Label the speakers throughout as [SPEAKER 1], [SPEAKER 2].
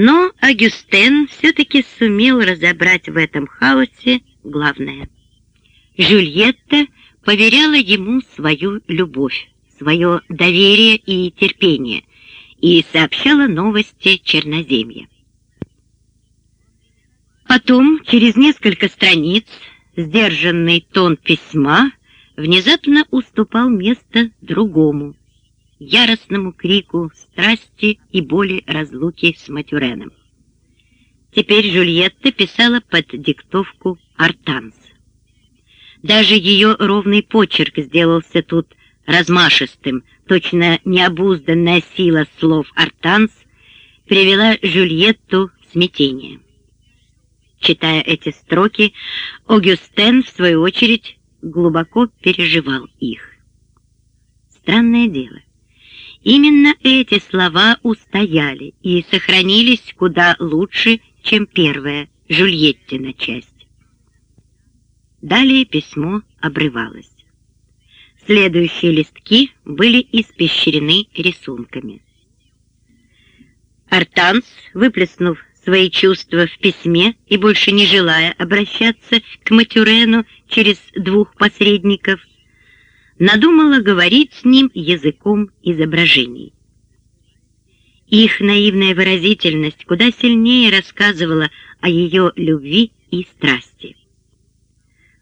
[SPEAKER 1] Но Агюстен все-таки сумел разобрать в этом хаосе главное. Жюльетта поверяла ему свою любовь, свое доверие и терпение и сообщала новости Черноземья. Потом, через несколько страниц, сдержанный тон письма внезапно уступал место другому, яростному крику страсти и боли разлуки с Матюреном. Теперь Жюльетта писала под диктовку «Артанс». Даже ее ровный почерк сделался тут размашистым, точно необузданная сила слов «Артанс» привела Жюльетту в смятение. Читая эти строки, Огюстен, в свою очередь, глубоко переживал их. Странное дело. Именно эти слова устояли и сохранились куда лучше, чем первая Жюльеттина часть. Далее письмо обрывалось. Следующие листки были испещрены рисунками. Артанс, выплеснув свои чувства в письме и больше не желая обращаться к Матюрену через двух посредников, надумала говорить с ним языком изображений. Их наивная выразительность куда сильнее рассказывала о ее любви и страсти.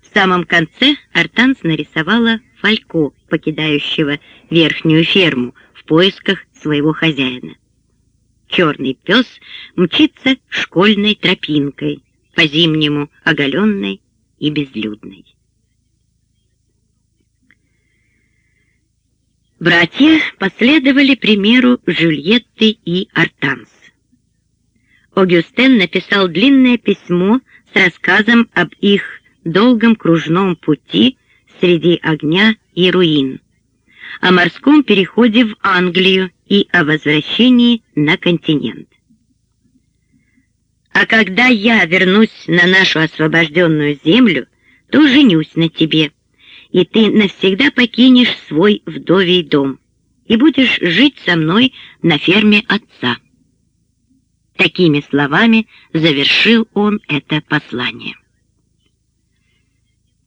[SPEAKER 1] В самом конце Артанс нарисовала Фалько, покидающего верхнюю ферму в поисках своего хозяина черный пес мчится школьной тропинкой, по-зимнему оголенной и безлюдной. Братья последовали примеру Жюльетты и Артанс. Огюстен написал длинное письмо с рассказом об их долгом кружном пути среди огня и руин, о морском переходе в Англию и о возвращении на континент. А когда я вернусь на нашу освобожденную землю, то женюсь на тебе, и ты навсегда покинешь свой вдовий дом и будешь жить со мной на ферме отца. Такими словами завершил он это послание.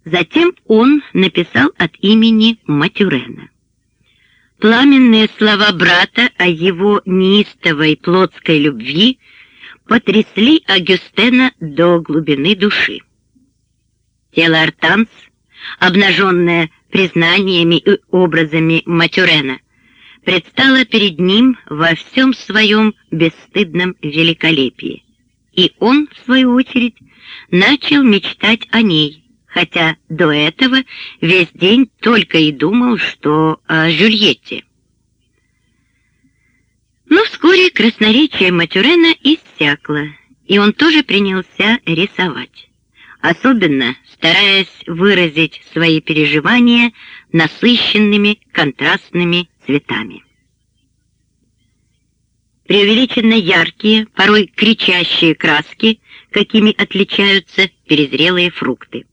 [SPEAKER 1] Затем он написал от имени Матюрена. Пламенные слова брата о его неистовой плотской любви потрясли Агюстена до глубины души. Тело Артанс, обнаженное признаниями и образами Матюрена, предстало перед ним во всем своем бесстыдном великолепии, и он, в свою очередь, начал мечтать о ней, хотя до этого весь день только и думал, что о Жюльетте. Но вскоре красноречие Матюрена иссякло, и он тоже принялся рисовать, особенно стараясь выразить свои переживания насыщенными контрастными цветами. Преувеличенно яркие, порой кричащие краски, какими отличаются перезрелые фрукты.